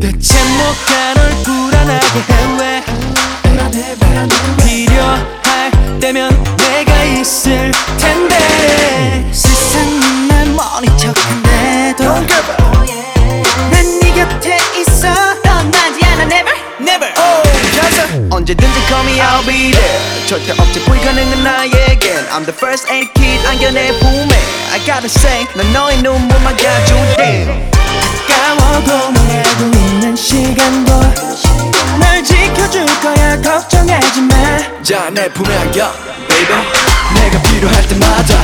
대체 뭐가 널 불안하게 해왜? 필요할 때면 내가 있을 텐데. 세상은 날 머리 척한데 there 절대 없지 불가능한 나에겐. I'm the first aid kit 안겨내 봄에. I gotta say 난 너의 눈물만 가져올게. 가까워도 널 알고 있는 시간도 널 지켜줄 거야. 걱정하지 마. 자내 품에 안겨 baby. 내가 필요할 때마다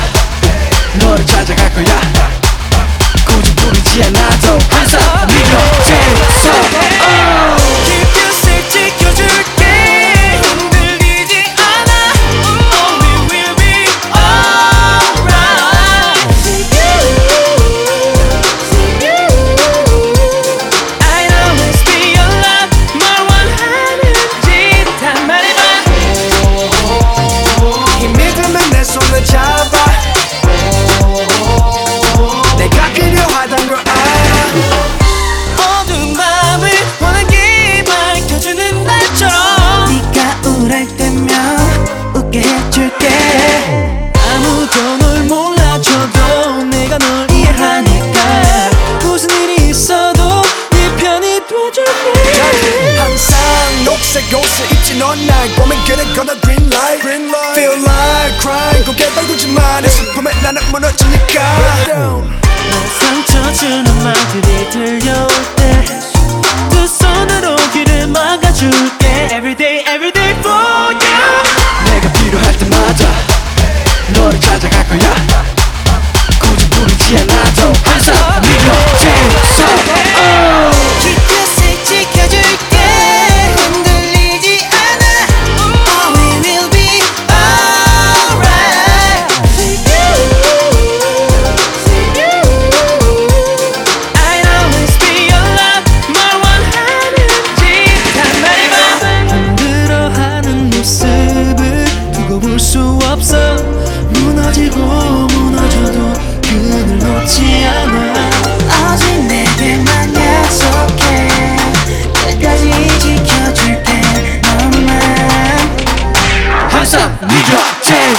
우울할 때면 웃게 해줄게. 아무도 널 몰라줘도 내가 널 이해하니까. 무슨 일이 있어도 네 편이 돼줄게. 항상 녹색 옷을 입지 넌날 보면 그래 gonna green light. Feel like crying. 고개 떨구지만 내 슬픔에 나는 무너지니까. 상처 주는 말들이 들려올 때두 손으로 귀를 막아줄게 무너지고 무너져도 그늘 놓지 않아. 아직 내게만 약속해. 끝까지 지켜줄게 너만. 항상 네 곁에